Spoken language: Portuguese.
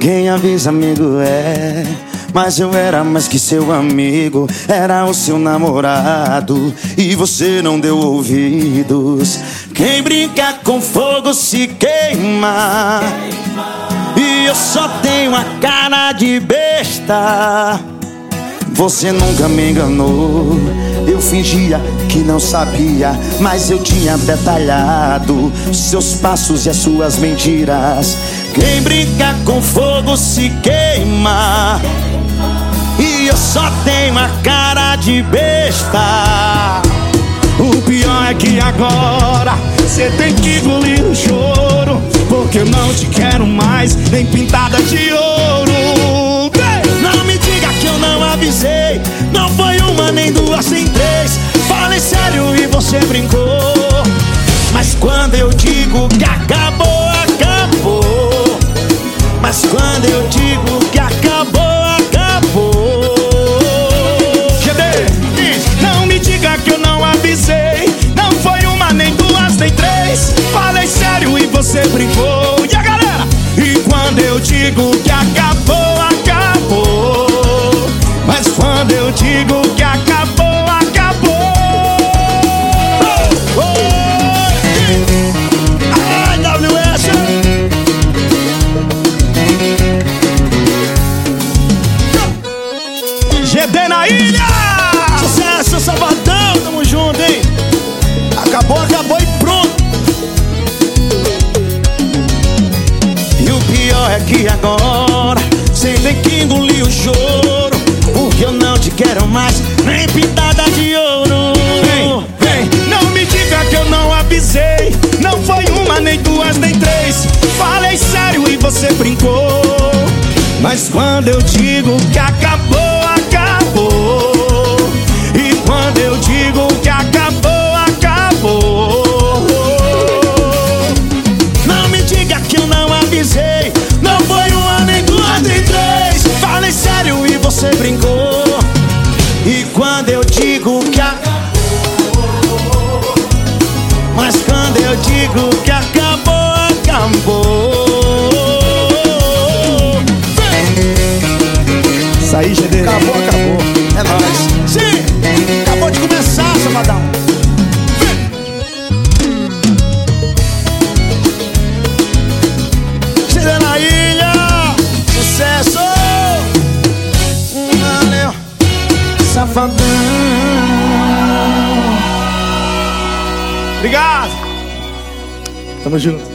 Quem avisa, amigo, é. Mas eu era mais que seu amigo, era o seu namorado e você não deu ouvidos. Quem brinca com fogo se queima. E eu só tenho a cara de besta. Você nunca me enganou. Eu fingia que não sabia, mas eu tinha detalhado seus passos e as suas mentiras. Quem brinca com fogo se queima. E eu só tenho a cara de besta. O pior é que agora você tem que engolir o choro. Porque eu não te quero mais, nem pintada de ouro. Uma, nem duas, nem três. Falei sério e você brincou. Mas quando eu digo que acabou, acabou. Mas quando eu digo que acabou, acabou. GB, não me diga que eu não avisei. Não foi uma, nem duas, nem três. Falei sério e você brincou. E a galera? E quando eu digo que acabou, GD na ilha! Sucesso, Sabadão, tamo junto, hein? Acabou, acabou e pronto! E o pior é que agora Cê tem que engolir o choro Porque eu não te quero mais Nem pintada de ouro Vem, vem, não me diga que eu não avisei Não foi uma, nem duas, nem três Falei sério e você brincou Mas quando eu digo que acabou digo que acabou, acabou. Isso aí, GD. Acabou, acabou. É nóis. Sim, acabou de começar, Sabadão. Na ilha, sucesso! Valeu, safadão! Obrigado! Tamo junto.